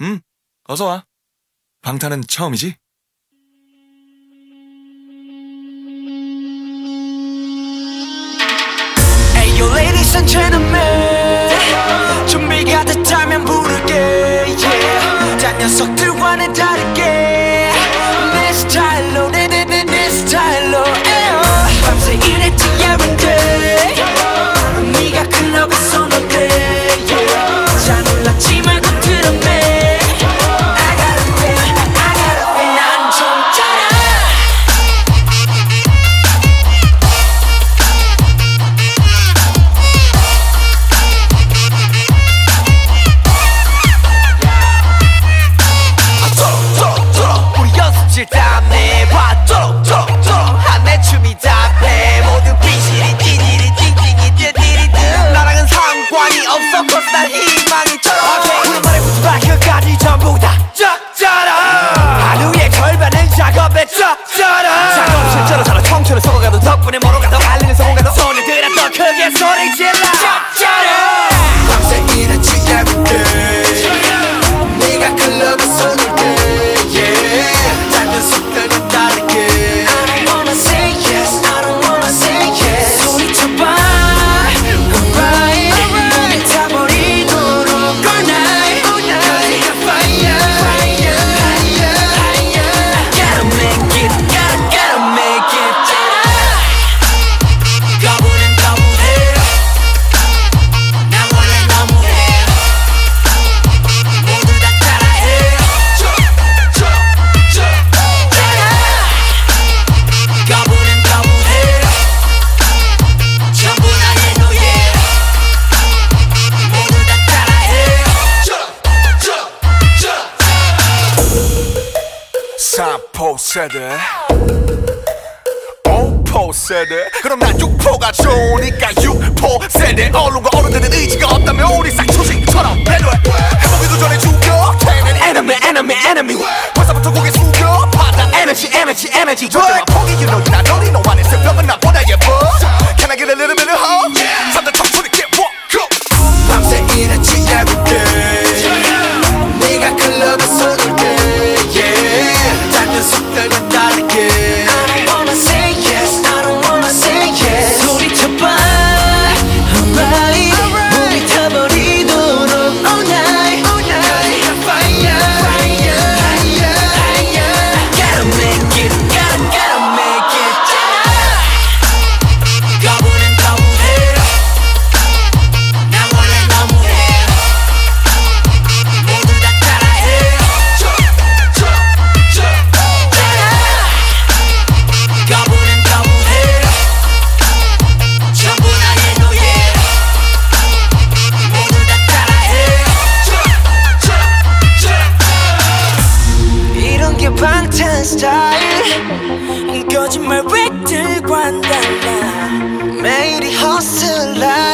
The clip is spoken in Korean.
응, 어서 와. 방탄은 처음이지? Ayo, ladies and gentlemen. 준비가 됐다면 부를게, yeah. 다 녀석들. 세대 오포 세대 그럼 난 육포가 좋으니까 육포 세대 언론과 어른들은 의지가 없다면 우리 싹초식처럼 배려해 해보기도 전에 죽여 걔는 enemy enemy enemy 벌써부터 고개 숙여 받아 energy energy energy 절대만 포기 you know you're not lonely no one is a 병은 나보다 예뻐 Can I get a little bit of hope? 방탄 스타일 거짓말 왜 들고 한다 나 매일이 허슬라